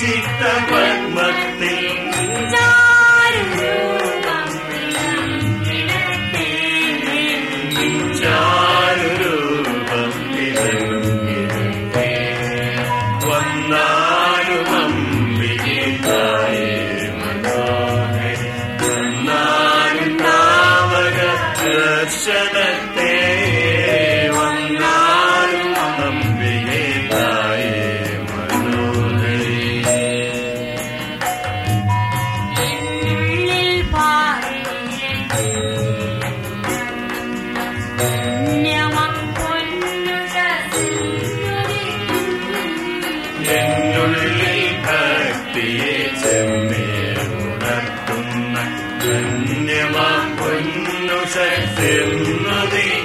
ಚಿತ್ತಗಳ Innocent, Innocent,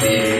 Thank you.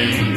rain.